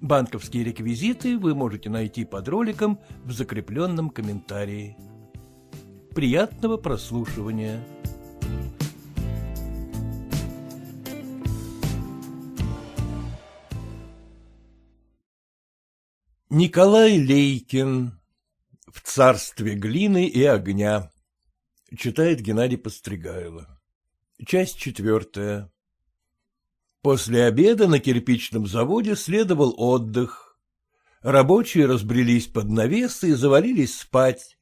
Банковские реквизиты вы можете найти под роликом в закрепленном комментарии. Приятного прослушивания! Николай Лейкин «В царстве глины и огня» Читает Геннадий Постригайло. Часть четвертая. После обеда на кирпичном заводе следовал отдых. Рабочие разбрелись под навесы и завалились спать.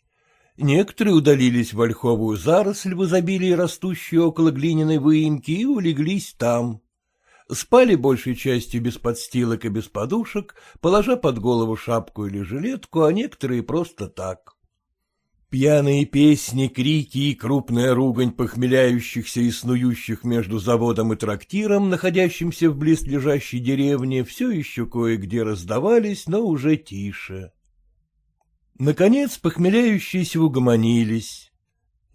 Некоторые удалились в ольховую заросль в изобилии, растущую около глиняной выемки, и улеглись там. Спали большей частью без подстилок и без подушек, положа под голову шапку или жилетку, а некоторые просто так. Пьяные песни, крики и крупная ругань похмеляющихся и снующих между заводом и трактиром, находящимся в близлежащей деревне, все еще кое-где раздавались, но уже тише. Наконец похмеляющиеся угомонились.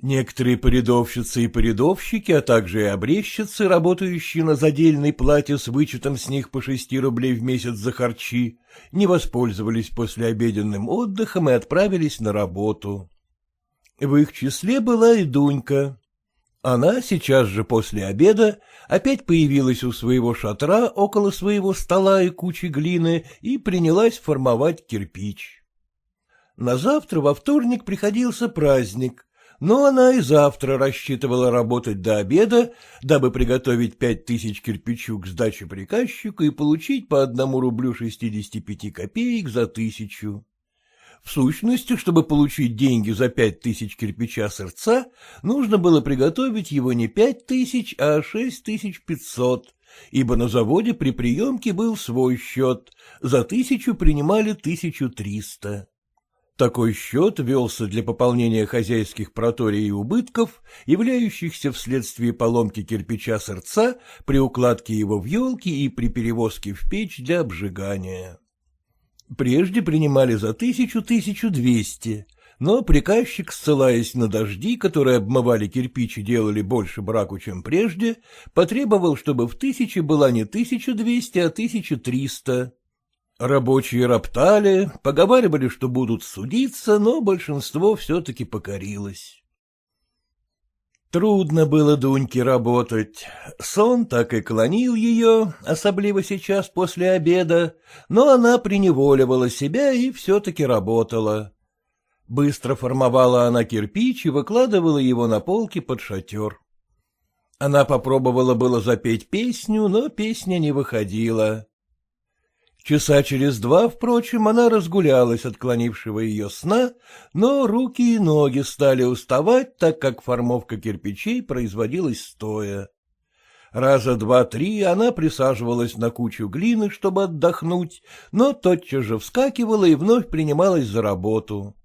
Некоторые порядовщицы и порядовщики, а также и обрезчицы, работающие на задельной плате с вычетом с них по шести рублей в месяц за харчи, не воспользовались послеобеденным отдыхом и отправились на работу. В их числе была и Дунька. Она сейчас же после обеда опять появилась у своего шатра около своего стола и кучи глины и принялась формовать кирпич. На завтра во вторник приходился праздник, но она и завтра рассчитывала работать до обеда, дабы приготовить пять тысяч кирпичу к сдаче приказчику и получить по одному рублю шестидесяти пяти копеек за тысячу. В сущности, чтобы получить деньги за пять тысяч кирпича сырца, нужно было приготовить его не пять тысяч, а шесть тысяч пятьсот, ибо на заводе при приемке был свой счет, за тысячу принимали тысячу триста. Такой счет велся для пополнения хозяйских проторий и убытков, являющихся вследствие поломки кирпича сырца при укладке его в елки и при перевозке в печь для обжигания. Прежде принимали за тысячу-тысячу двести, но приказчик, ссылаясь на дожди, которые обмывали кирпич и делали больше браку, чем прежде, потребовал, чтобы в тысяче была не тысячу двести, а тысячу триста. Рабочие роптали, поговаривали, что будут судиться, но большинство все-таки покорилось. Трудно было Дуньке работать. Сон так и клонил ее, особливо сейчас после обеда, но она приневоливала себя и все-таки работала. Быстро формовала она кирпич и выкладывала его на полке под шатер. Она попробовала было запеть песню, но песня не выходила. Часа через два, впрочем, она разгулялась отклонившего ее сна, но руки и ноги стали уставать, так как формовка кирпичей производилась стоя. Раза два-три она присаживалась на кучу глины, чтобы отдохнуть, но тотчас же вскакивала и вновь принималась за работу.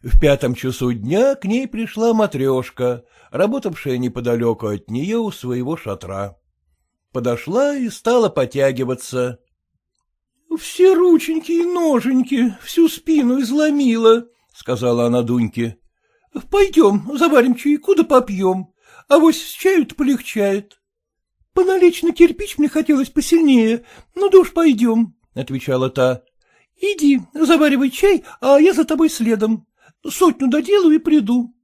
В пятом часу дня к ней пришла матрешка, работавшая неподалеку от нее у своего шатра. Подошла и стала потягиваться. — Все рученьки и ноженьки, всю спину изломила, — сказала она Дуньке. — Пойдем, заварим чайку да попьем, а вось с чаю-то полегчает. — Поналично кирпич мне хотелось посильнее, ну да уж пойдем, — отвечала та. — Иди, заваривай чай, а я за тобой следом. Сотню доделаю и приду.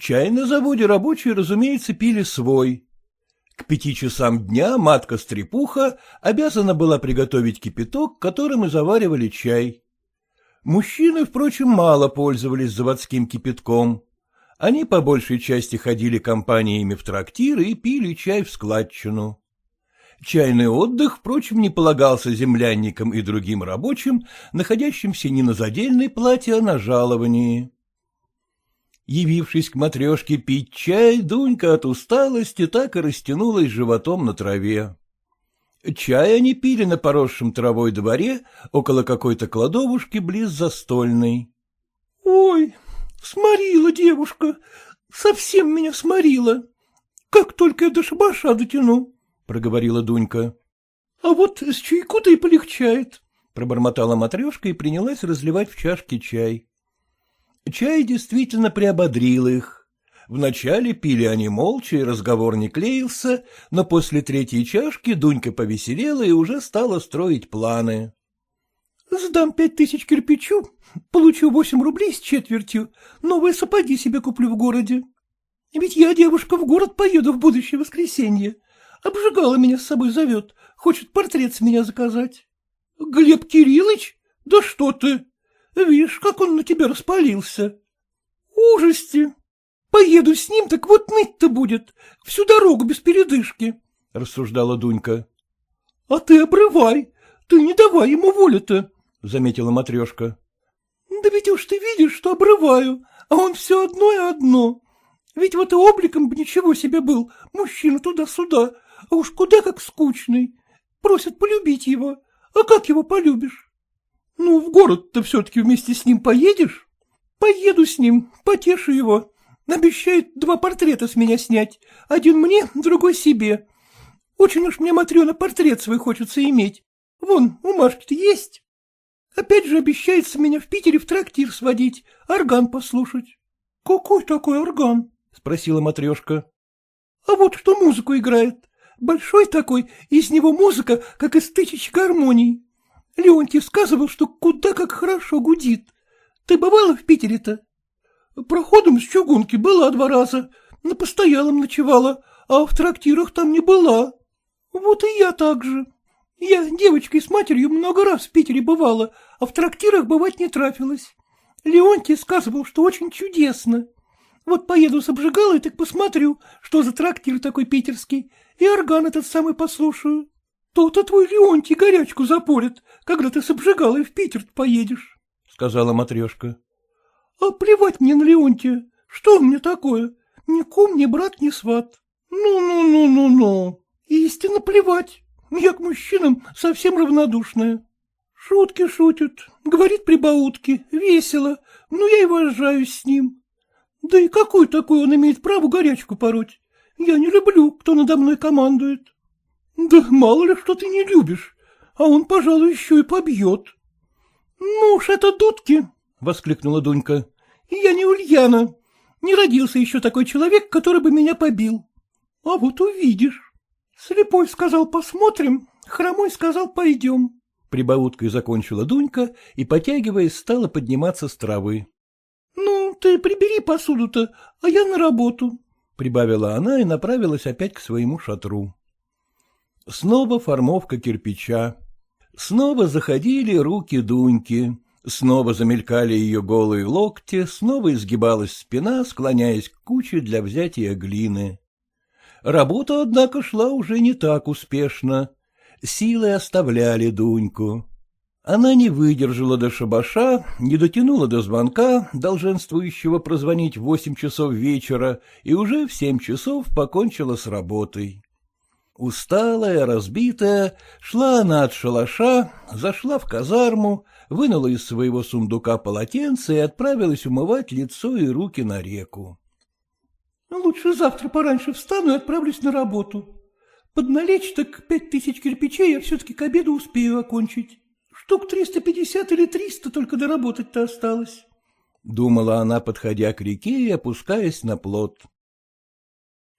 Чай на заводе рабочие, разумеется, пили свой. К пяти часам дня матка-стрепуха обязана была приготовить кипяток, которым и заваривали чай. Мужчины, впрочем, мало пользовались заводским кипятком. Они по большей части ходили компаниями в трактиры и пили чай в складчину. Чайный отдых, впрочем, не полагался землянникам и другим рабочим, находящимся не на задельной плате, а на жаловании. Явившись к матрешке пить чай, Дунька от усталости так и растянулась животом на траве. Чай они пили на поросшем травой дворе около какой-то кладовушки близ застольной. — Ой, сморила девушка, совсем меня сморила. Как только я до шабаша дотяну, — проговорила Дунька. — А вот с чайку-то и полегчает, — пробормотала матрешка и принялась разливать в чашки чай. Чай действительно приободрил их. Вначале пили они молча, и разговор не клеился, но после третьей чашки Дунька повеселела и уже стала строить планы. — Сдам пять тысяч кирпичу, получу восемь рублей с четвертью, новые сапоги себе куплю в городе. Ведь я, девушка, в город поеду в будущее воскресенье. Обжигала меня с собой зовет, хочет портрет с меня заказать. — Глеб Кириллович? Да что ты! Видишь, как он на тебя распалился. Ужасти! Поеду с ним, так вот ныть-то будет, всю дорогу без передышки, — рассуждала Дунька. — А ты обрывай, ты не давай ему воли-то, — заметила матрешка. — Да ведь уж ты видишь, что обрываю, а он все одно и одно. Ведь вот и обликом бы ничего себе был, мужчина туда-сюда, а уж куда как скучный. Просят полюбить его, а как его полюбишь? Ну, в город-то все-таки вместе с ним поедешь? Поеду с ним, потешу его. Обещает два портрета с меня снять. Один мне, другой себе. Очень уж мне, Матрена, портрет свой хочется иметь. Вон, у Машки-то есть. Опять же обещается меня в Питере в трактир сводить, орган послушать. — Какой такой орган? — спросила матрешка. — А вот что музыку играет. Большой такой, из него музыка, как из тысяч гармоний. Леонтий сказывал, что куда как хорошо гудит. Ты бывала в Питере-то? Проходом с чугунки была два раза, на постоялом ночевала, а в трактирах там не была. Вот и я так же. Я девочкой с матерью много раз в Питере бывала, а в трактирах бывать не трафилась. Леонтий сказывал, что очень чудесно. Вот поеду с обжигалой, так посмотрю, что за трактир такой питерский, и орган этот самый послушаю. То-то твой Леонтий горячку запорит, когда ты с обжигалой в Питер поедешь, — сказала матрешка. — А плевать мне на Леонтия, что мне такое? Ни кум, ни брат, ни сват. Ну-ну-ну-ну-ну, истинно плевать. Я к мужчинам совсем равнодушная. Шутки шутят, говорит прибаутки, весело, но я и вожаюсь с ним. Да и какой такой он имеет право горячку пороть? Я не люблю, кто надо мной командует. Да мало ли, что ты не любишь, а он, пожалуй, еще и побьет. Ну уж это дудки, — воскликнула Дунька. Я не Ульяна. Не родился еще такой человек, который бы меня побил. А вот увидишь. Слепой сказал «посмотрим», хромой сказал «пойдем». Прибауткой закончила Дунька и, потягиваясь, стала подниматься с травы. — Ну, ты прибери посуду-то, а я на работу, — прибавила она и направилась опять к своему шатру. Снова формовка кирпича. Снова заходили руки Дуньки. Снова замелькали ее голые локти, снова изгибалась спина, склоняясь к куче для взятия глины. Работа, однако, шла уже не так успешно. Силы оставляли Дуньку. Она не выдержала до шабаша, не дотянула до звонка, долженствующего прозвонить в восемь часов вечера, и уже в семь часов покончила с работой. Усталая, разбитая, шла она от шалаша, зашла в казарму, вынула из своего сундука полотенце и отправилась умывать лицо и руки на реку. — Лучше завтра пораньше встану и отправлюсь на работу. Подналечь так пять тысяч кирпичей я все-таки к обеду успею окончить. Штук триста пятьдесят или триста только доработать-то осталось. Думала она, подходя к реке и опускаясь на плот.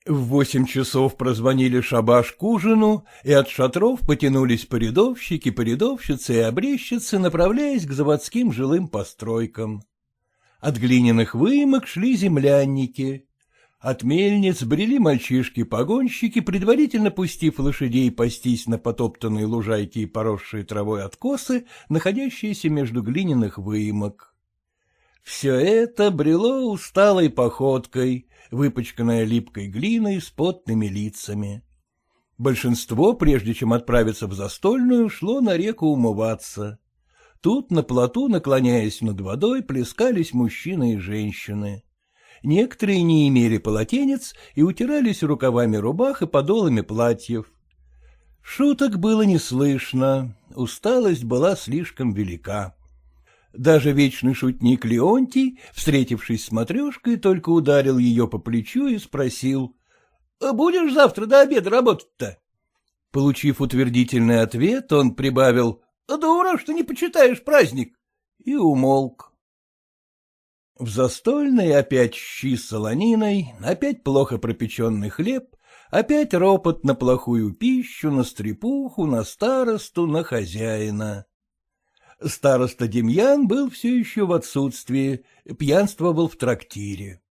В восемь часов прозвонили шабаш к ужину, и от шатров потянулись порядовщики, порядовщицы и обрезчицы, направляясь к заводским жилым постройкам. От глиняных выемок шли землянники. От мельниц брели мальчишки-погонщики, предварительно пустив лошадей пастись на потоптанные лужайки и поросшие травой откосы, находящиеся между глиняных выемок. Все это брело усталой походкой, выпачканное липкой глиной с потными лицами. Большинство, прежде чем отправиться в застольную, шло на реку умываться. Тут на плоту, наклоняясь над водой, плескались мужчины и женщины некоторые не имели полотенец и утирались рукавами рубах и подолами платьев. Шуток было не слышно, усталость была слишком велика. Даже вечный шутник Леонтий, встретившись с матрешкой, только ударил ее по плечу и спросил. «А — Будешь завтра до обеда работать-то? Получив утвердительный ответ, он прибавил. — Дура, что не почитаешь праздник. И умолк. В застольной опять щи с солониной, опять плохо пропеченный хлеб, опять ропот на плохую пищу, на стрепуху, на старосту, на хозяина. Староста Демьян был все еще в отсутствии, пьянствовал в трактире.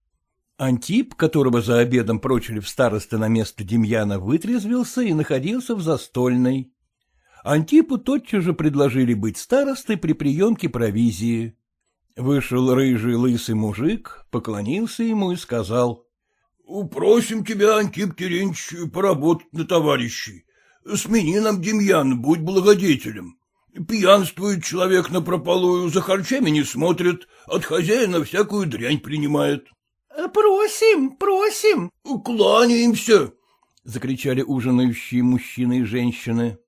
Антип, которого за обедом прочили в старосты на место Демьяна, вытрезвился и находился в застольной. Антипу тотчас же предложили быть старостой при приемке провизии. Вышел рыжий лысый мужик, поклонился ему и сказал. — Просим тебя, Антип Терентьевич, поработать на товарищей. Смени нам Демьян, будь благодетелем. Пьянствует человек на прополую, за харчами не смотрит, от хозяина всякую дрянь принимает. — Просим, просим. — Кланяемся, — закричали ужинающие мужчины и женщины.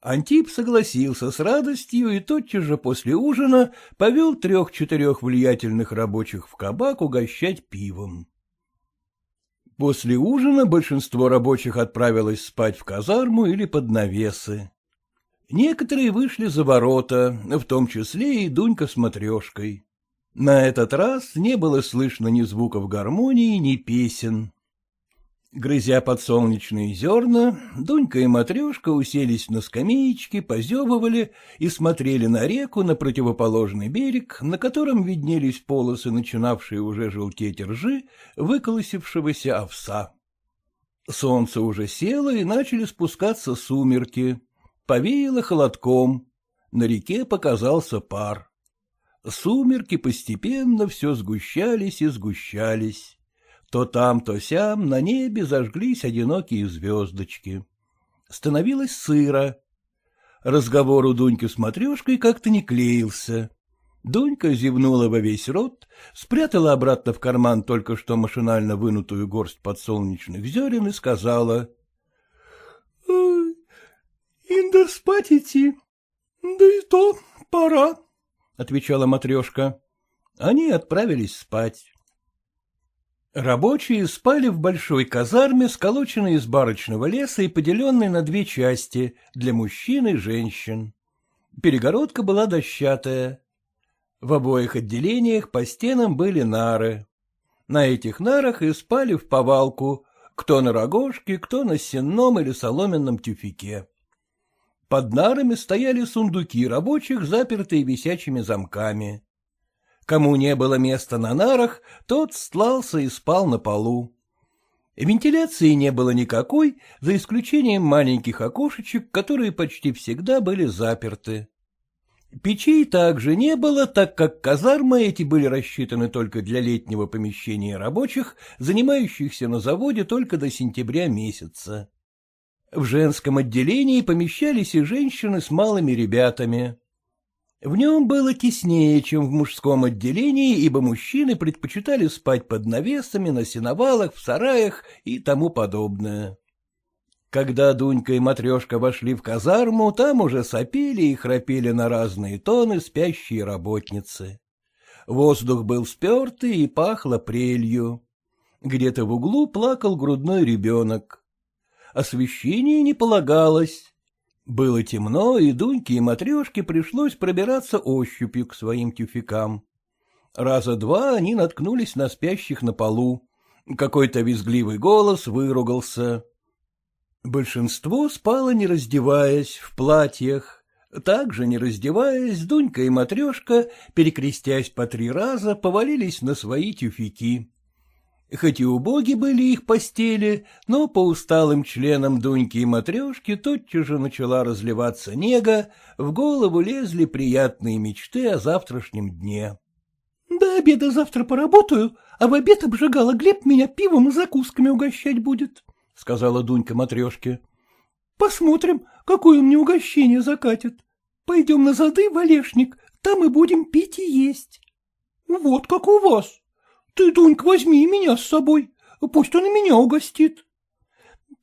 Антип согласился с радостью и тотчас же после ужина повел трех-четырех влиятельных рабочих в кабак угощать пивом. После ужина большинство рабочих отправилось спать в казарму или под навесы. Некоторые вышли за ворота, в том числе и Дунька с матрешкой. На этот раз не было слышно ни звуков гармонии, ни песен. Грызя подсолнечные зерна, Дунька и Матрешка уселись на скамеечке, позевывали и смотрели на реку на противоположный берег, на котором виднелись полосы, начинавшие уже желтеть ржи, выколосившегося овса. Солнце уже село, и начали спускаться сумерки. Повеяло холодком. На реке показался пар. Сумерки постепенно все сгущались и сгущались. То там, то сям на небе зажглись одинокие звездочки. Становилось сыро. Разговор у Дуньки с матрешкой как-то не клеился. Дунька зевнула во весь рот, спрятала обратно в карман только что машинально вынутую горсть подсолнечных зерен и сказала. — Спать идти, да и то пора, — отвечала матрешка. Они отправились спать. Рабочие спали в большой казарме, сколоченной из барочного леса и поделенной на две части для мужчин и женщин. Перегородка была дощатая. В обоих отделениях по стенам были нары. На этих нарах и спали в повалку, кто на рогожке, кто на сенном или соломенном тюфике. Под нарами стояли сундуки рабочих, запертые висячими замками. Кому не было места на нарах, тот стлался и спал на полу. Вентиляции не было никакой, за исключением маленьких окошечек, которые почти всегда были заперты. Печей также не было, так как казармы эти были рассчитаны только для летнего помещения рабочих, занимающихся на заводе только до сентября месяца. В женском отделении помещались и женщины с малыми ребятами. В нем было теснее, чем в мужском отделении, ибо мужчины предпочитали спать под навесами, на сеновалах, в сараях и тому подобное. Когда Дунька и Матрешка вошли в казарму, там уже сопели и храпели на разные тоны спящие работницы. Воздух был спертый и пахло прелью. Где-то в углу плакал грудной ребенок. Освещение не полагалось, было темно, и Дуньке и Матрешке пришлось пробираться ощупью к своим тюфякам. Раза два они наткнулись на спящих на полу. Какой-то визгливый голос выругался. Большинство спало, не раздеваясь, в платьях. Также, не раздеваясь, Дунька и Матрешка, перекрестясь по три раза, повалились на свои тюфяки. Хоть и убоги были их постели, но по усталым членам Дуньки и Матрешки тотчас же начала разливаться нега, в голову лезли приятные мечты о завтрашнем дне. — До обеда завтра поработаю, а в обед обжигала Глеб меня пивом и закусками угощать будет, — сказала Дунька Матрешке. — Посмотрим, какое мне угощение закатит. Пойдем на зады в Олешник, там и будем пить и есть. — Вот как у вас, ты, Дунька, возьми меня с собой, пусть он и меня угостит.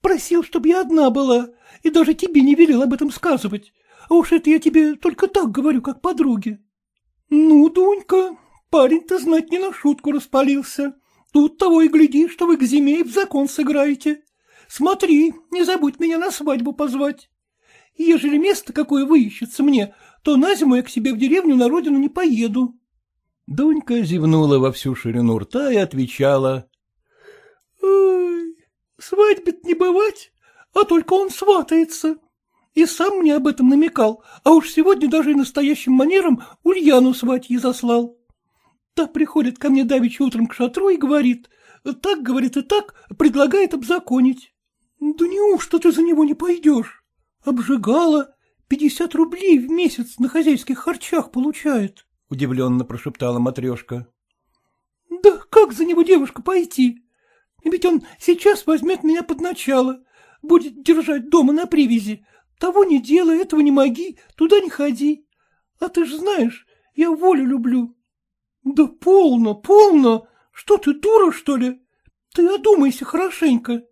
Просил, чтобы я одна была, и даже тебе не велел об этом сказывать. А уж это я тебе только так говорю, как подруге. Ну, Дунька, парень-то знать не на шутку распалился. Тут того и гляди, что вы к зиме и в закон сыграете. Смотри, не забудь меня на свадьбу позвать. Ежели место какое выищется мне, то на зиму я к себе в деревню на родину не поеду. Дунька зевнула во всю ширину рта и отвечала. — Ой, свадьбы не бывать, а только он сватается. И сам мне об этом намекал, а уж сегодня даже и настоящим манером Ульяну сватьи заслал. Та приходит ко мне давеча утром к шатру и говорит, так, говорит, и так, предлагает обзаконить. Да неужто ты за него не пойдешь? Обжигала, пятьдесят рублей в месяц на хозяйских харчах получает, — удивленно прошептала матрешка. — Да как за него девушка пойти? Ведь он сейчас возьмет меня под начало, будет держать дома на привязи. Того не делай, этого не моги, туда не ходи. А ты ж знаешь, я волю люблю. Да полно, полно. Что ты, дура, что ли? Ты одумайся хорошенько.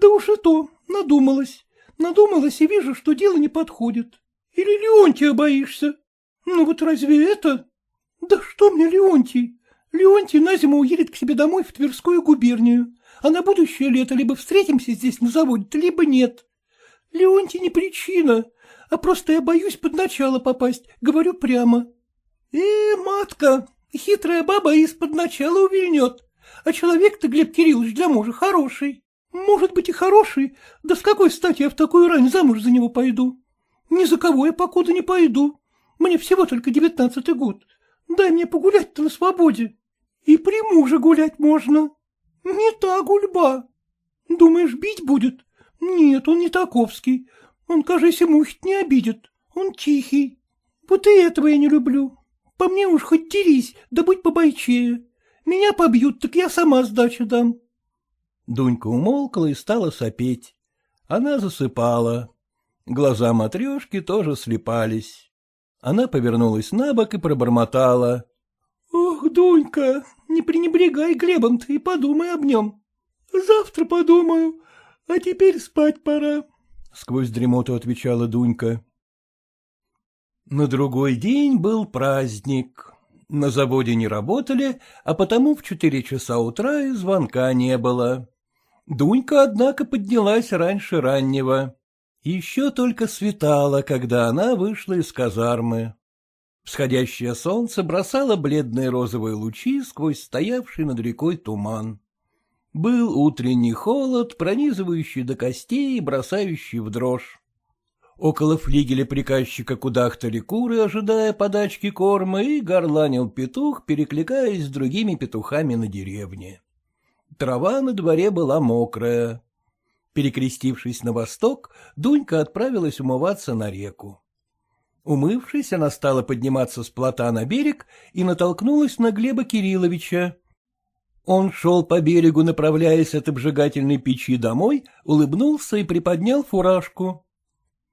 Да уж и то, надумалась. Надумалась и вижу, что дело не подходит. Или Леонтия боишься? Ну вот разве это? Да что мне Леонтий? Леонтий на зиму уедет к себе домой в Тверскую губернию, а на будущее лето либо встретимся здесь на заводе, либо нет. Леонтий не причина, а просто я боюсь под начало попасть, говорю прямо. Э, матка, хитрая баба из-под начала увильнет, а человек-то, Глеб Кириллович, для мужа хороший. Может быть и хороший, да с какой стати я в такую рань замуж за него пойду? Ни за кого я покуда не пойду. Мне всего только девятнадцатый год. Дай мне погулять-то на свободе. И при муже гулять можно. Не та гульба. Думаешь, бить будет? Нет, он не таковский. Он, кажется, мухи не обидит. Он тихий. Вот и этого я не люблю. По мне уж хоть дерись, да будь побойчее. Меня побьют, так я сама сдачу дам. Дунька умолкла и стала сопеть. Она засыпала. Глаза матрешки тоже слепались. Она повернулась на бок и пробормотала. — Ох, Дунька, не пренебрегай Глебом ты и подумай об нем. Завтра подумаю, а теперь спать пора. Сквозь дремоту отвечала Дунька. На другой день был праздник. На заводе не работали, а потому в четыре часа утра и звонка не было. Дунька, однако, поднялась раньше раннего. Еще только светало, когда она вышла из казармы. Всходящее солнце бросало бледные розовые лучи сквозь стоявший над рекой туман. Был утренний холод, пронизывающий до костей и бросающий в дрожь. Около флигеля приказчика кудахтали куры, ожидая подачки корма, и горланил петух, перекликаясь с другими петухами на деревне. Трава на дворе была мокрая. Перекрестившись на восток, Дунька отправилась умываться на реку. Умывшись, она стала подниматься с плота на берег и натолкнулась на Глеба Кирилловича. Он шел по берегу, направляясь от обжигательной печи домой, улыбнулся и приподнял фуражку.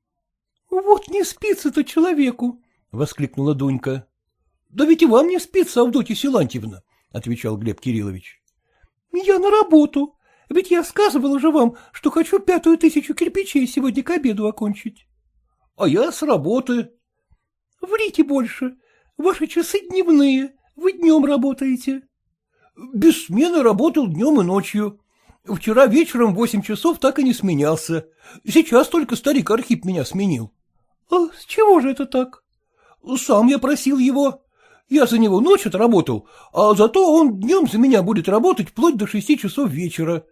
— Вот не спится-то человеку! — воскликнула Дунька. — Да ведь и вам не спится, Авдотья Силантьевна, — отвечал Глеб Кириллович. — Я на работу. Ведь я сказывал же вам, что хочу пятую тысячу кирпичей сегодня к обеду окончить. — А я с работы. — Врите больше. Ваши часы дневные, вы днем работаете. — Без смены работал днем и ночью. Вчера вечером в восемь часов так и не сменялся. Сейчас только старик Архип меня сменил. — А с чего же это так? — Сам я просил его. Я за него ночь отработал, а зато он днем за меня будет работать вплоть до шести часов вечера.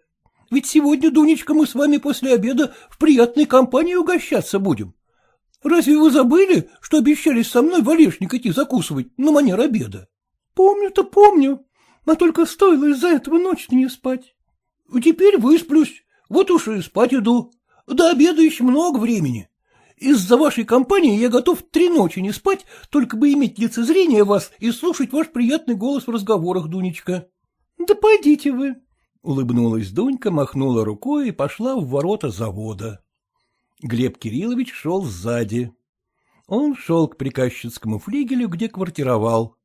Ведь сегодня, Дунечка, мы с вами после обеда в приятной компании угощаться будем. Разве вы забыли, что обещались со мной в Олешник идти закусывать на манер обеда? — Помню-то помню, а только стоило из-за этого ночь не спать. — Теперь высплюсь, вот уж и спать иду. До обеда еще много времени. Из-за вашей компании я готов три ночи не спать, только бы иметь лицезрение вас и слушать ваш приятный голос в разговорах, Дунечка. — Да пойдите вы. Улыбнулась Дунька, махнула рукой и пошла в ворота завода. Глеб Кириллович шел сзади. Он шел к приказчицкому флигелю, где квартировал.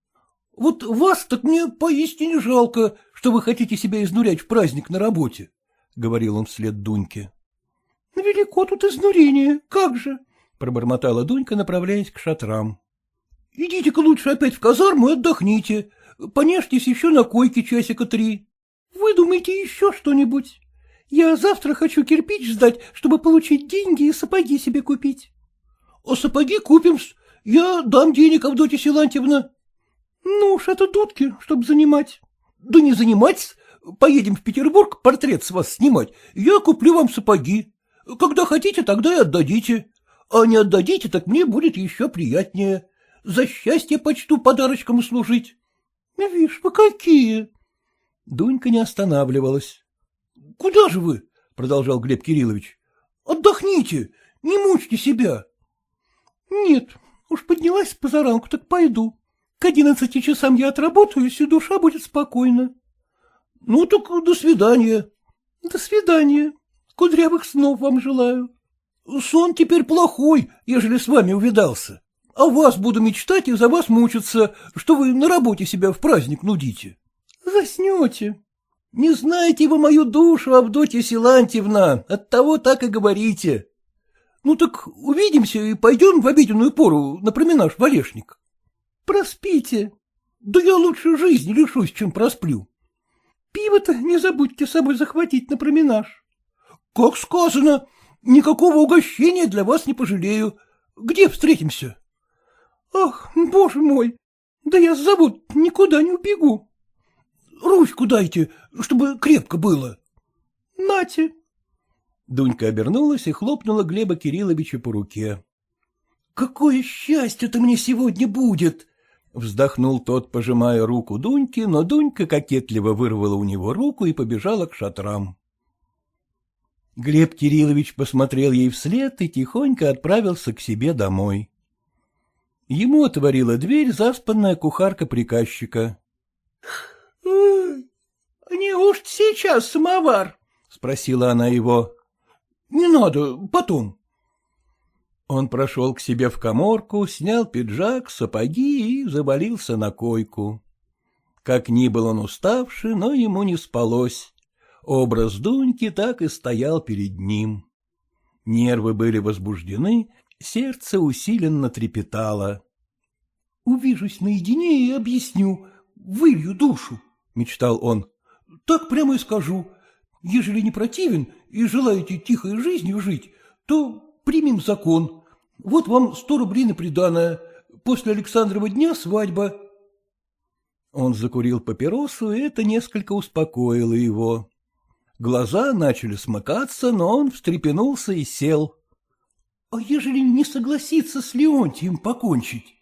— Вот вас так мне поистине жалко, что вы хотите себя изнурять в праздник на работе, — говорил он вслед Дуньке. — Велико тут изнурение, как же? — пробормотала Дунька, направляясь к шатрам. Идите-ка лучше опять в казарму и отдохните. Понежьтесь еще на койке часика три. Вы думаете еще что-нибудь? Я завтра хочу кирпич сдать, чтобы получить деньги и сапоги себе купить. — А сапоги купим -с. Я дам денег, Авдотья Силантьевна. — Ну уж это дудки, чтобы занимать. — Да не занимать Поедем в Петербург портрет с вас снимать. Я куплю вам сапоги. Когда хотите, тогда и отдадите. А не отдадите, так мне будет еще приятнее. За счастье почту подарочком служить. Вишь, вы какие! Дунька не останавливалась. — Куда же вы? — продолжал Глеб Кириллович. — Отдохните, не мучьте себя. — Нет, уж поднялась позаранку, так пойду. К одиннадцати часам я отработаюсь, и душа будет спокойна. — Ну так до свидания. — До свидания. Кудрявых снов вам желаю. Сон теперь плохой, ежели с вами увидался. А вас буду мечтать и за вас мучиться, что вы на работе себя в праздник нудите. Заснете. Не знаете вы мою душу, Авдотья Силантьевна, оттого так и говорите. Ну так увидимся и пойдем в обеденную пору на променаж в Олешник. Проспите. Да я лучше жизни лишусь, чем просплю. Пиво-то не забудьте с собой захватить на променаж. Как сказано, никакого угощения для вас не пожалею. Где встретимся? Ах, боже мой, да я завод никуда не убегу. Ручку дайте, чтобы крепко было. Нате. Дунька обернулась и хлопнула Глеба Кирилловича по руке. — Какое счастье-то мне сегодня будет! Вздохнул тот, пожимая руку Дуньки, но Дунька кокетливо вырвала у него руку и побежала к шатрам. Глеб Кириллович посмотрел ей вслед и тихонько отправился к себе домой. Ему отворила дверь заспанная кухарка приказчика. — Неужто сейчас самовар? — спросила она его. — Не надо, потом. Он прошел к себе в коморку, снял пиджак, сапоги и завалился на койку. Как ни был он уставший, но ему не спалось. Образ Дуньки так и стоял перед ним. Нервы были возбуждены, сердце усиленно трепетало. — Увижусь наедине и объясню, вылью душу, — мечтал он. — Так прямо и скажу. Ежели не противен и желаете тихой жизнью жить, то примем закон, вот вам сто рублей на приданое. После Александрова дня свадьба. Он закурил папиросу, и это несколько успокоило его. Глаза начали смыкаться, но он встрепенулся и сел. — А ежели не согласиться с Леонтием покончить?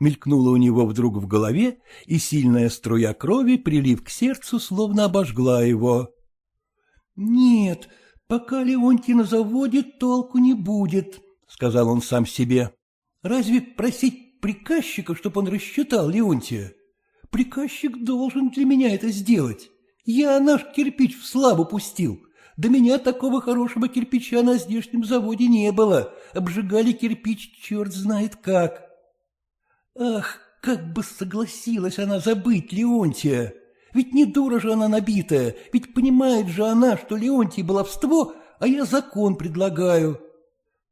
Мелькнуло у него вдруг в голове, и сильная струя крови, прилив к сердцу, словно обожгла его. — Нет, пока Леонтий на заводе, толку не будет, — сказал он сам себе. — Разве просить приказчика, чтобы он рассчитал Леонтия? Приказчик должен для меня это сделать. Я наш кирпич в славу пустил. До меня такого хорошего кирпича на здешнем заводе не было. Обжигали кирпич черт знает как. Ах, как бы согласилась она забыть Леонтия! Ведь не дура же она набитая, ведь понимает же она, что Леонтий баловство, а я закон предлагаю.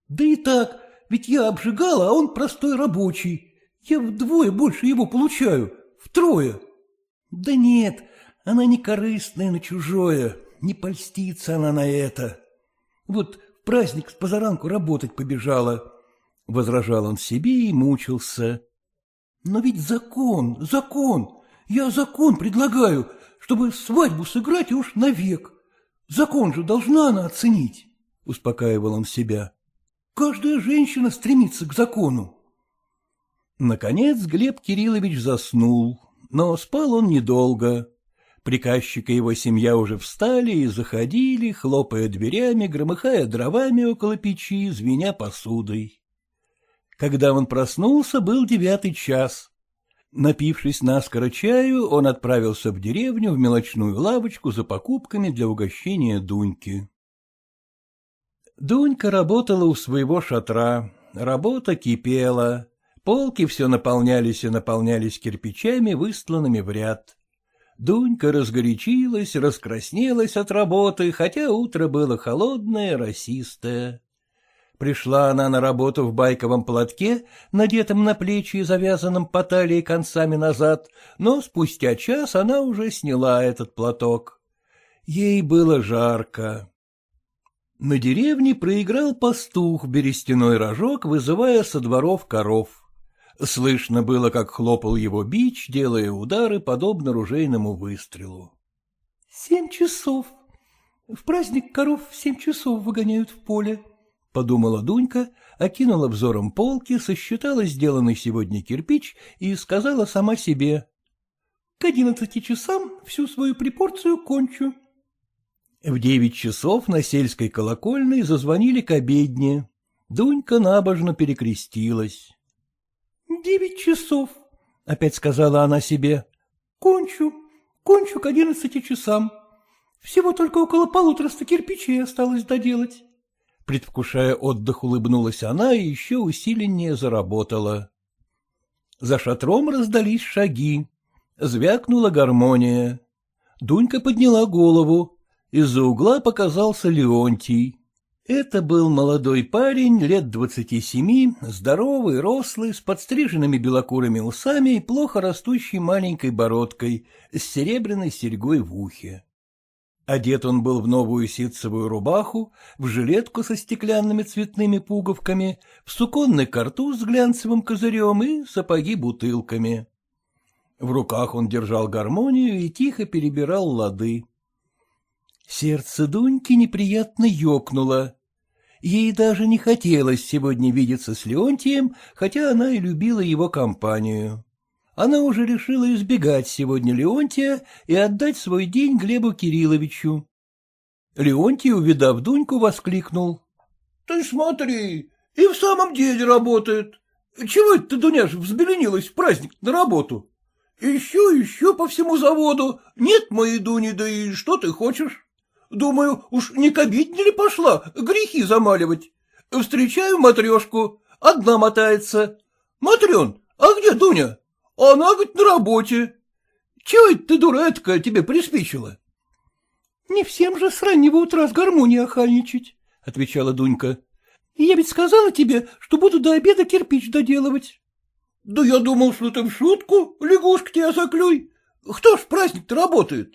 Да и так, ведь я обжигала, а он простой рабочий. Я вдвое больше его получаю, втрое. Да нет, она не корыстная на чужое, не польстится она на это. Вот в праздник с позаранку работать побежала. Возражал он себе и мучился. Но ведь закон, закон, я закон предлагаю, чтобы свадьбу сыграть уж навек. Закон же должна она оценить, — успокаивал он себя. Каждая женщина стремится к закону. Наконец Глеб Кириллович заснул, но спал он недолго. Приказчик и его семья уже встали и заходили, хлопая дверями, громыхая дровами около печи, звеня посудой. Когда он проснулся, был девятый час. Напившись наскоро чаю, он отправился в деревню в мелочную лавочку за покупками для угощения Дуньки. Дунька работала у своего шатра, работа кипела, полки все наполнялись и наполнялись кирпичами, выстланными в ряд. Дунька разгорячилась, раскраснелась от работы, хотя утро было холодное, росистое. Пришла она на работу в байковом платке, надетом на плечи и завязанном по талии концами назад, но спустя час она уже сняла этот платок. Ей было жарко. На деревне проиграл пастух берестяной рожок, вызывая со дворов коров. Слышно было, как хлопал его бич, делая удары, подобно ружейному выстрелу. — Семь часов. В праздник коров в семь часов выгоняют в поле, — подумала Дунька, окинула взором полки, сосчитала сделанный сегодня кирпич и сказала сама себе. — К одиннадцати часам всю свою припорцию кончу. В девять часов на сельской колокольной зазвонили к обедне. Дунька набожно перекрестилась. — Девять часов, — опять сказала она себе. — Кончу, кончу к одиннадцати часам. Всего только около полутораста кирпичей осталось доделать. Предвкушая отдых, улыбнулась она и еще усиленнее заработала. За шатром раздались шаги. Звякнула гармония. Дунька подняла голову. Из-за угла показался Леонтий. Это был молодой парень, лет двадцати семи, здоровый, рослый, с подстриженными белокурыми усами и плохо растущей маленькой бородкой, с серебряной серьгой в ухе. Одет он был в новую ситцевую рубаху, в жилетку со стеклянными цветными пуговками, в суконный картуз с глянцевым козырем и сапоги бутылками. В руках он держал гармонию и тихо перебирал лады. Сердце Дуньки неприятно ёкнуло. Ей даже не хотелось сегодня видеться с Леонтием, хотя она и любила его компанию она уже решила избегать сегодня Леонтия и отдать свой день Глебу Кирилловичу. Леонтий, увидав Дуньку, воскликнул. — Ты смотри, и в самом деле работает. Чего это ты, Дуняш, взбеленилась в праздник на работу? Еще, еще по всему заводу. Нет моей Дуни, да и что ты хочешь? Думаю, уж не к обидне ли пошла грехи замаливать? Встречаю матрешку, одна мотается. Матрен, а где Дуня? Она ведь на работе. Чего это ты, дура, тебе приспичила? — Не всем же с раннего утра с гармонией охальничать, — отвечала Дунька. — Я ведь сказала тебе, что буду до обеда кирпич доделывать. — Да я думал, что ты в шутку, лягушка тебя заклюй. Кто ж праздник-то работает?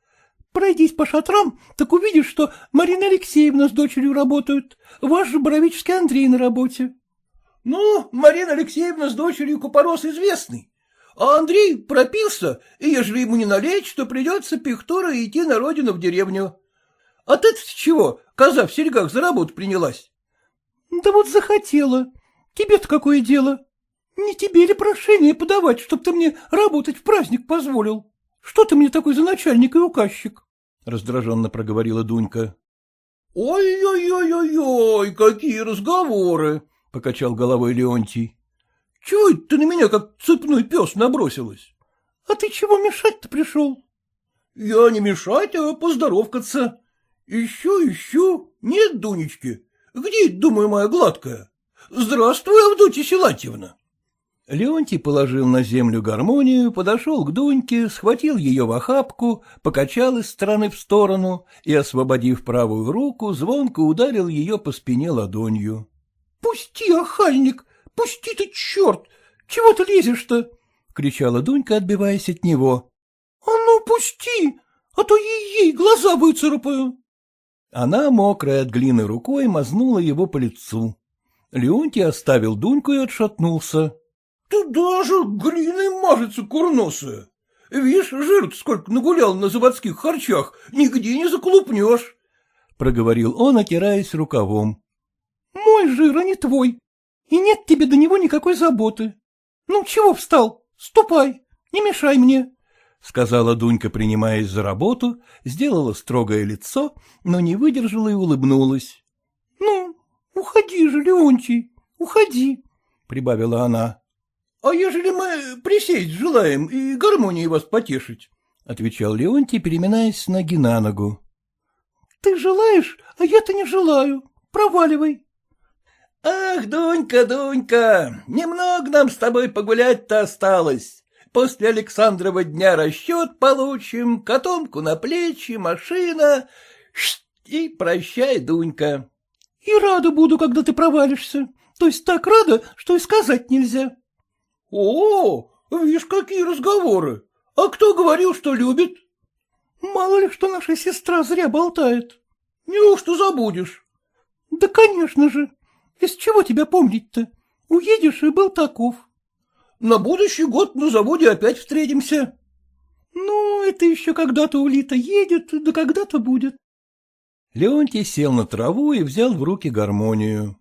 — Пройдись по шатрам, так увидишь, что Марина Алексеевна с дочерью работают, ваш же Боровический Андрей на работе. — Ну, Марина Алексеевна с дочерью Купорос известный. А Андрей пропился, и ежели ему не налечь, то придется пихтора идти на родину в деревню. А ты с чего, коза в серьгах за работу принялась? — Да вот захотела. Тебе-то какое дело? Не тебе ли прошение подавать, чтоб ты мне работать в праздник позволил? Что ты мне такой за начальник и указчик? — раздраженно проговорила Дунька. «Ой-ой-ой-ой-ой, какие разговоры!» — покачал головой Леонтий. — Чего это ты на меня, как цепной пес, набросилась? — А ты чего мешать-то пришел? — Я не мешать, а поздоровкаться. Ищу, ищу. Нет, Дунечки. Где, думаю, моя гладкая? Здравствуй, Авдотья Силантьевна. Леонтий положил на землю гармонию, подошел к Дуньке, схватил ее в охапку, покачал из стороны в сторону и, освободив правую руку, звонко ударил ее по спине ладонью. — Пусти, охальник, Пусти ты, черт! Чего ты лезешь-то? — кричала Дунька, отбиваясь от него. — А ну, пусти, а то ей-ей глаза выцарапаю. Она, мокрая от глины рукой, мазнула его по лицу. Леонтий оставил Дуньку и отшатнулся. — Ты даже глиной мажется, курносая. Видишь, жир сколько нагулял на заводских харчах, нигде не заколупнешь. — проговорил он, отираясь рукавом. — Мой жир, а не твой, и нет тебе до него никакой заботы. Ну, чего встал? Ступай, не мешай мне. — сказала Дунька, принимаясь за работу, сделала строгое лицо, но не выдержала и улыбнулась. — Ну, уходи же, Леонтий, уходи, — прибавила она. — А ежели мы присесть желаем и гармонией вас потешить? — отвечал Леонтий, переминаясь с ноги на ногу. — Ты желаешь, а я-то не желаю. Проваливай. — Ах, Дунька, Дунька, немного нам с тобой погулять-то осталось. После Александрова дня расчет получим, котомку на плечи, машина. И прощай, Дунька. — И рада буду, когда ты провалишься. То есть так рада, что и сказать нельзя. — О, видишь, какие разговоры. А кто говорил, что любит? — Мало ли, что наша сестра зря болтает. — Неужто забудешь? — Да, конечно же. Из чего тебя помнить-то? Уедешь и был таков. — На будущий год на заводе опять встретимся. — Ну, это еще когда-то Улита едет, да когда-то будет. Леонтий сел на траву и взял в руки гармонию.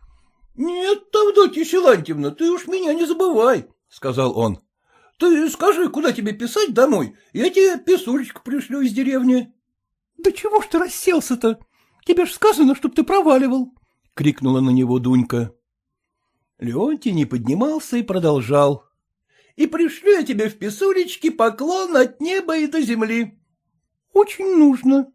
— Нет, Авдотья Силантьевна, ты уж меня не забывай, — сказал он. — Ты скажи, куда тебе писать домой, я тебе писулечку пришлю из деревни. — Да чего ж ты расселся-то? Тебе ж сказано, чтоб ты проваливал, — крикнула на него Дунька. Леонтий не поднимался и продолжал. — И пришлю я тебе в писулечке поклон от неба и до земли. — Очень нужно.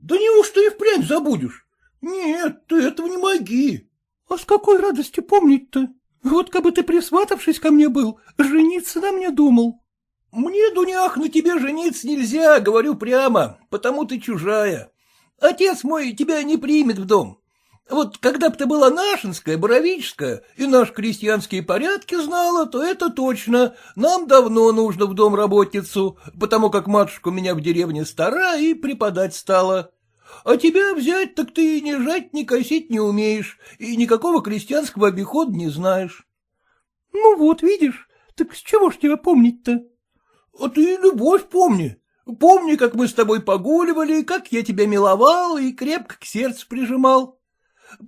Да неужто и впрямь забудешь? Нет, ты этого не моги. А с какой радостью помнить-то? Вот как бы ты, присватавшись ко мне был, жениться на мне думал. Мне, Дунях, на тебе жениться нельзя, говорю прямо, потому ты чужая. Отец мой тебя не примет в дом. Вот когда б ты была нашинская, боровическая, и наш крестьянские порядки знала, то это точно. Нам давно нужно в дом работницу, потому как матушка у меня в деревне стара и преподать стала. А тебя взять, так ты ни жать, ни косить не умеешь, и никакого крестьянского обихода не знаешь. — Ну вот, видишь, так с чего ж тебя помнить-то? — А ты любовь помни. Помни, как мы с тобой погуливали, как я тебя миловал и крепко к сердцу прижимал.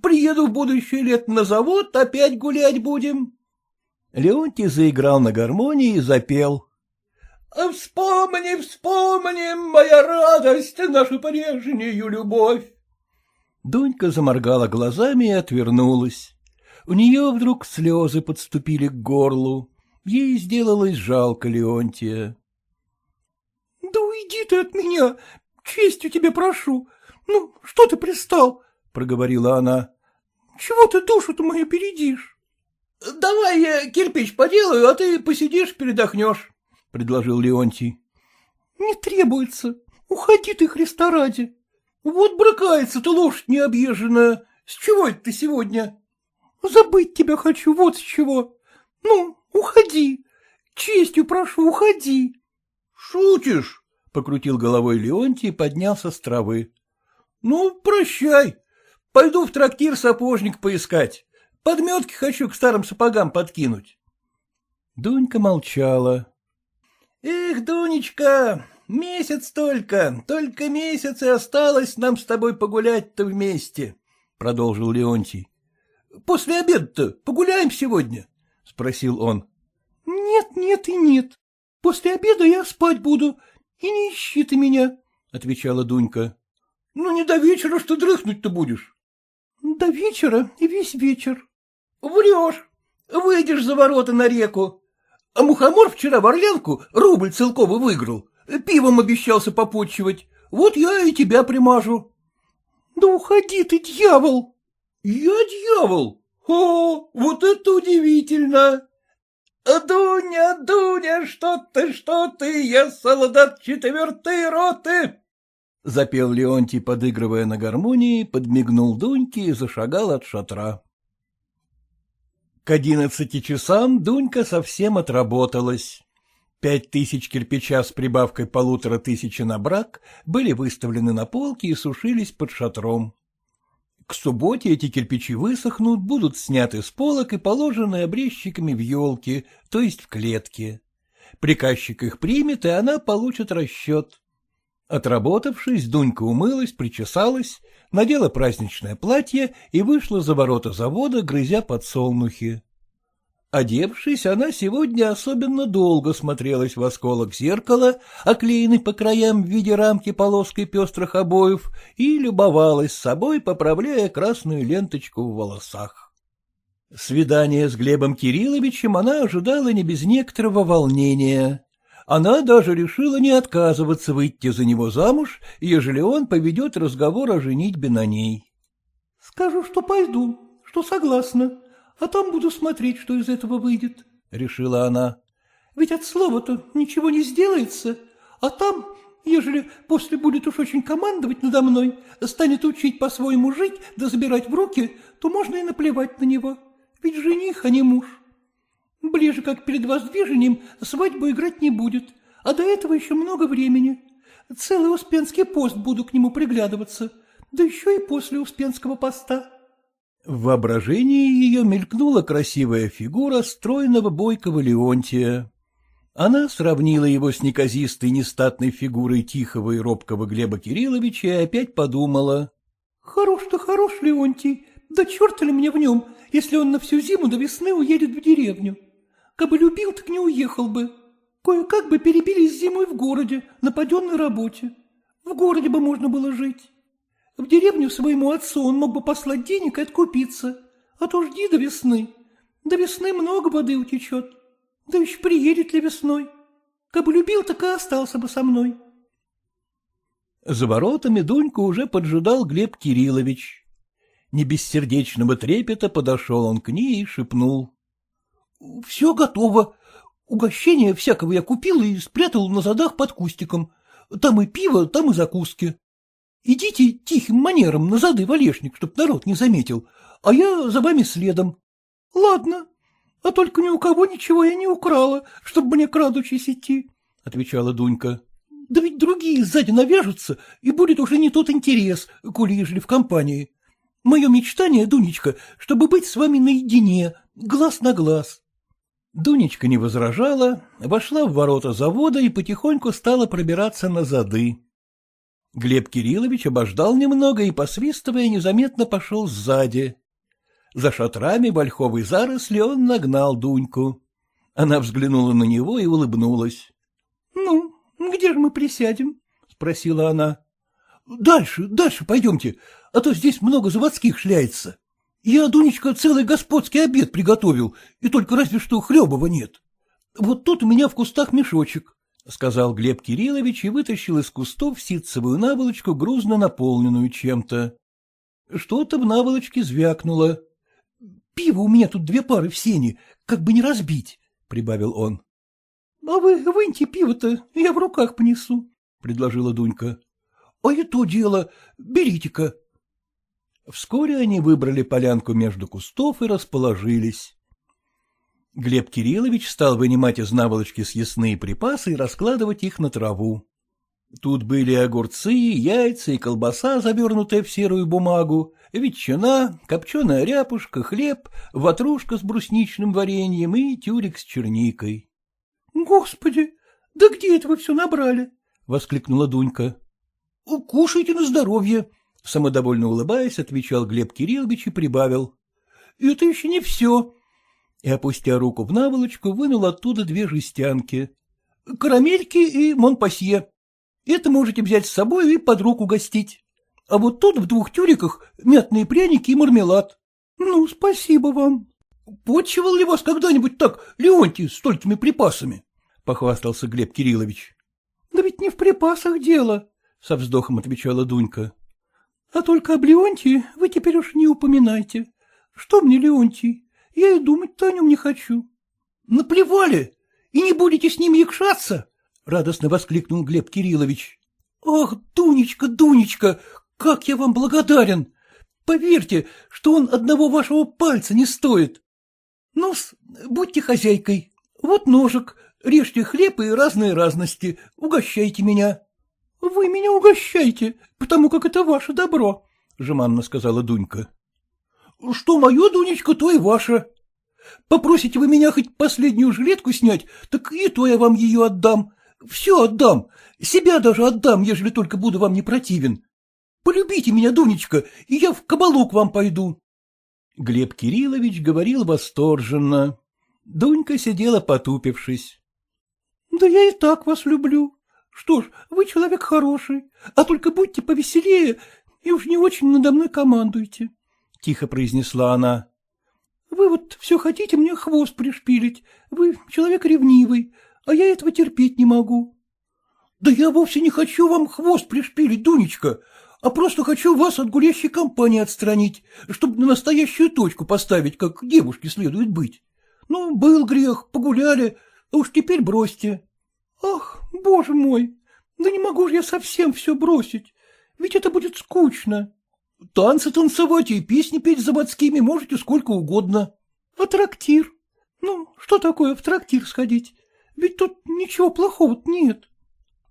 Приеду в будущее лет на завод, опять гулять будем. Леонтий заиграл на гармонии и запел. А вспомни, вспомни, моя радость, нашу прежнюю любовь. Дунька заморгала глазами и отвернулась. У нее вдруг слезы подступили к горлу. Ей сделалось жалко Леонтия. — Да уйди ты от меня, честью тебе прошу. Ну, что ты пристал? — проговорила она. — Чего ты душу-то мою передишь? — Давай я кирпич поделаю, а ты посидишь, передохнешь, — предложил Леонтий. — Не требуется. Уходи ты, Христа ради. — Вот брыкается-то лошадь необъезженная. С чего это ты сегодня? — Забыть тебя хочу, вот с чего. Ну, уходи. Честью прошу, уходи. — Шутишь? — покрутил головой Леонтий и поднялся с травы. — Ну, прощай. Пойду в трактир сапожник поискать. Подметки хочу к старым сапогам подкинуть. Дунька молчала. — Эх, Дунечка, месяц только, только месяц и осталось нам с тобой погулять-то вместе, — продолжил Леонтий. — После обеда-то погуляем сегодня? — спросил он. — Нет, нет и нет. После обеда я спать буду, и не ищи ты меня, — отвечала Дунька. — Ну, не до вечера, что дрыхнуть-то будешь. До вечера и весь вечер. Врешь. Выйдешь за ворота на реку. А мухомор вчера в Орлянку рубль целковый выиграл. Пивом обещался попутчивать. Вот я и тебя примажу. Да уходи ты, дьявол. Я дьявол? О, вот это удивительно. Дуня, Дуня, что ты, что ты, я солдат четвертой роты. — запел Леонтий, подыгрывая на гармонии, подмигнул Дуньке и зашагал от шатра. К одиннадцати часам Дунька совсем отработалась. Пять тысяч кирпича с прибавкой полутора тысячи на брак были выставлены на полке и сушились под шатром. К субботе эти кирпичи высохнут, будут сняты с полок и положены обрезчиками в елки, то есть в клетке. Приказчик их примет, и она получит расчет. Отработавшись, Дунька умылась, причесалась, надела праздничное платье и вышла за ворота завода, грызя подсолнухи. Одевшись, она сегодня особенно долго смотрелась в осколок зеркала, оклеенный по краям в виде рамки полоской пестрых обоев, и любовалась собой, поправляя красную ленточку в волосах. Свидание с Глебом Кирилловичем она ожидала не без некоторого волнения. Она даже решила не отказываться выйти за него замуж, ежели он поведет разговор о женитьбе на ней. — Скажу, что пойду, что согласна, а там буду смотреть, что из этого выйдет, — решила она. — Ведь от слова-то ничего не сделается, а там ежели после будет уж очень командовать надо мной, станет учить по-своему жить да забирать в руки, то можно и наплевать на него. Ведь жених, а не муж. Ближе как перед воздвижением свадьбу играть не будет, а до этого еще много времени. Целый Успенский пост буду к нему приглядываться, да еще и после Успенского поста. В воображении ее мелькнула красивая фигура стройного бойкого Леонтия. Она сравнила его с неказистой нестатной фигурой тихого и робкого Глеба Кирилловича и опять подумала. — Хорош-то хорош, Леонтий, да черт ли мне в нем, если он на всю зиму до весны уедет в деревню. Кабы любил, так не уехал бы. Кое-как бы перебились зимой в городе, на паденной работе. В городе бы можно было жить. В деревню своему отцу он мог бы послать денег и откупиться. А то жди до весны. До весны много воды утечет. Да еще приедет ли весной. Кабы любил, так и остался бы со мной. За воротами Дуньку уже поджидал Глеб Кириллович. Не без сердечного трепета подошел он к ней и шепнул. — Все готово. Угощение всякого я купил и спрятал на задах под кустиком. Там и пиво, там и закуски. Идите тихим манером на зады валешник, чтоб народ не заметил, а я за вами следом. — Ладно, а только ни у кого ничего я не украла, чтобы мне крадучись идти, — отвечала Дунька. — Да ведь другие сзади навяжутся, и будет уже не тот интерес, коли ежели в компании. Мое мечтание, Дунечка, чтобы быть с вами наедине, глаз на глаз. Дунечка не возражала, вошла в ворота завода и потихоньку стала пробираться на зады. Глеб Кириллович обождал немного и, посвистывая, незаметно пошел сзади. За шатрами в ольховой заросли он нагнал Дуньку. Она взглянула на него и улыбнулась. — Ну, где же мы присядем? — спросила она. — Дальше, дальше пойдемте, а то здесь много заводских шляется. Я, Дунечка, целый господский обед приготовил, и только разве что хлебова нет. Вот тут у меня в кустах мешочек, — сказал Глеб Кириллович и вытащил из кустов ситцевую наволочку, грузно наполненную чем-то. Что-то в наволочке звякнуло. — Пиво у меня тут две пары в сене, как бы не разбить, — прибавил он. — А вы выньте пиво-то, я в руках понесу, — предложила Дунька. — А и то дело, берите-ка. Вскоре они выбрали полянку между кустов и расположились. Глеб Кириллович стал вынимать из наволочки съестные припасы и раскладывать их на траву. Тут были огурцы, яйца и колбаса, завернутая в серую бумагу, ветчина, копченая ряпушка, хлеб, ватрушка с брусничным вареньем и тюрик с черникой. — Господи, да где это вы все набрали? — воскликнула Дунька. — Кушайте на здоровье, Самодовольно улыбаясь, отвечал Глеб Кириллович и прибавил. — Это еще не все. И, опустя руку в наволочку, вынул оттуда две жестянки. — Карамельки и Монпасье. Это можете взять с собой и под руку гостить. А вот тут в двух тюриках мятные пряники и мармелад. — Ну, спасибо вам. — Почивал ли вас когда-нибудь так Леонтий с столькими припасами? — похвастался Глеб Кириллович. — Да ведь не в припасах дело, — со вздохом отвечала Дунька. А только об Леонтии вы теперь уж не упоминайте. Что мне Леонтий? Я и думать-то о нем не хочу. — Наплевали! И не будете с ним якшаться? — радостно воскликнул Глеб Кириллович. — Ах, Дунечка, Дунечка, как я вам благодарен! Поверьте, что он одного вашего пальца не стоит. ну будьте хозяйкой. Вот ножик, режьте хлеб и разные разности, угощайте меня. — Вы меня угощаете, потому как это ваше добро, — жеманно сказала Дунька. — Что мое, Дунечка, то и ваше. Попросите вы меня хоть последнюю жилетку снять, так и то я вам ее отдам. Все отдам, себя даже отдам, ежели только буду вам не противен. Полюбите меня, Дунечка, и я в кабалу к вам пойду. Глеб Кириллович говорил восторженно. Дунька сидела потупившись. — Да я и так вас люблю, что ж, вы человек хороший, а только будьте повеселее и уж не очень надо мной командуйте, — тихо произнесла она. — Вы вот все хотите мне хвост пришпилить, вы человек ревнивый, а я этого терпеть не могу. — Да я вовсе не хочу вам хвост пришпилить, Дунечка, а просто хочу вас от гулящей компании отстранить, чтобы на настоящую точку поставить, как девушке следует быть. Ну, был грех, погуляли, а уж теперь бросьте. Ах, боже мой, Да не могу же я совсем все бросить, ведь это будет скучно. Танцы танцевать и песни петь заводскими можете сколько угодно. А трактир? Ну, что такое в трактир сходить? Ведь тут ничего плохого нет.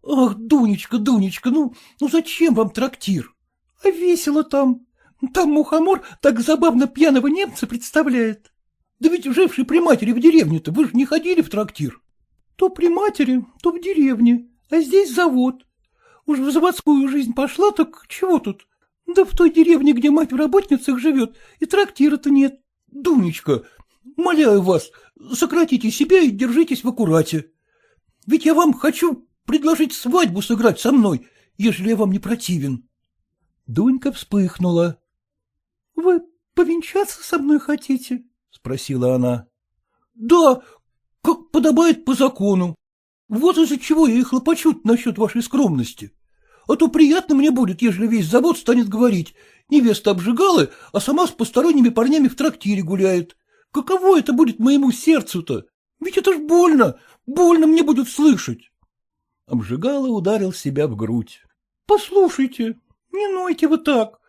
Ах, Дунечка, Дунечка, ну, ну зачем вам трактир? А весело там. Там мухомор так забавно пьяного немца представляет. Да ведь живший при матери в деревне-то, вы же не ходили в трактир. То при матери, то в деревне, а здесь завод. Уж в заводскую жизнь пошла, так чего тут? Да в той деревне, где мать в работницах живет, и трактира-то нет. Дунечка, умоляю вас, сократите себя и держитесь в аккурате. Ведь я вам хочу предложить свадьбу сыграть со мной, ежели я вам не противен. Дунька вспыхнула. — Вы повенчаться со мной хотите? — спросила она. — Да, подобает по закону. Вот из-за чего я и хлопочу насчет вашей скромности. А то приятно мне будет, ежели весь завод станет говорить. Невеста обжигала, а сама с посторонними парнями в трактире гуляет. Каково это будет моему сердцу-то? Ведь это ж больно, больно мне будет слышать. Обжигала ударил себя в грудь. — Послушайте, не нойте вы так.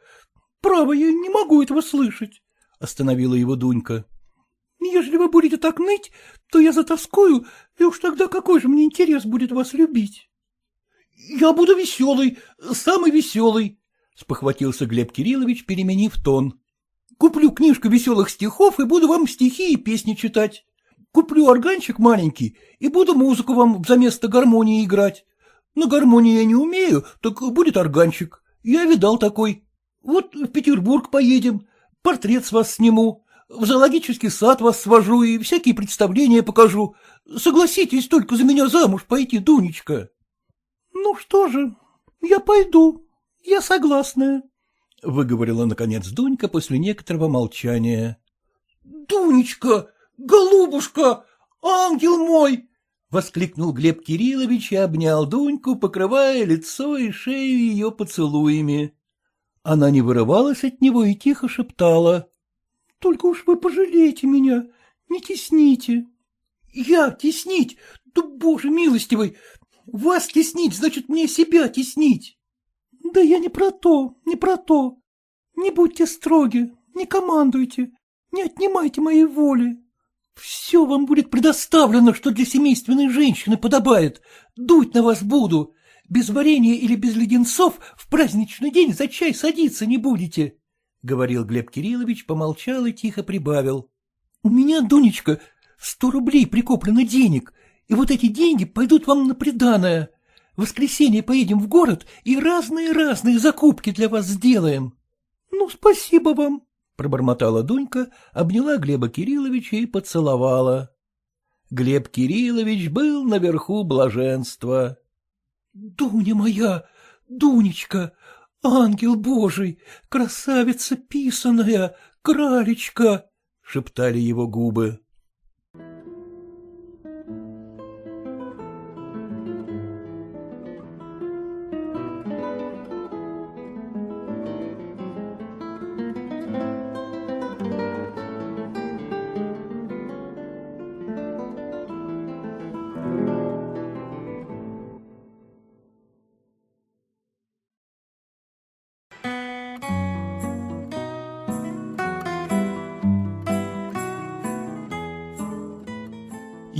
Право, я не могу этого слышать, — остановила его Дунька. — Ежели вы будете так ныть, то я затаскую, и уж тогда какой же мне интерес будет вас любить? — Я буду веселый, самый веселый, — спохватился Глеб Кириллович, переменив тон. — Куплю книжку веселых стихов и буду вам стихи и песни читать. Куплю органчик маленький и буду музыку вам заместо гармонии играть. На гармонии я не умею, так будет органчик. Я видал такой. Вот в Петербург поедем, портрет с вас сниму, в зоологический сад вас свожу и всякие представления покажу. Согласитесь только за меня замуж пойти, Дунечка. — Ну что же, я пойду, я согласная, — выговорила, наконец, Дунька после некоторого молчания. — Дунечка, голубушка, ангел мой! — воскликнул Глеб Кириллович и обнял Дуньку, покрывая лицо и шею ее поцелуями. Она не вырывалась от него и тихо шептала. — Только уж вы пожалеете меня, не тесните. — Я теснить? Да, боже милостивый! Вас теснить, значит, мне себя теснить. — Да я не про то, не про то. Не будьте строги, не командуйте, не отнимайте моей воли. Все вам будет предоставлено, что для семейственной женщины подобает. Дуть на вас буду. Без варенья или без леденцов в праздничный день за чай садиться не будете, — говорил Глеб Кириллович, помолчал и тихо прибавил. — У меня, Дунечка, сто рублей прикоплено денег, и вот эти деньги пойдут вам на приданое. В воскресенье поедем в город и разные-разные закупки для вас сделаем. — Ну, спасибо вам, — пробормотала Дунька, обняла Глеба Кирилловича и поцеловала. Глеб Кириллович был наверху блаженства. — Дуня моя, Дунечка, ангел божий, красавица писаная, кралечка! — шептали его губы.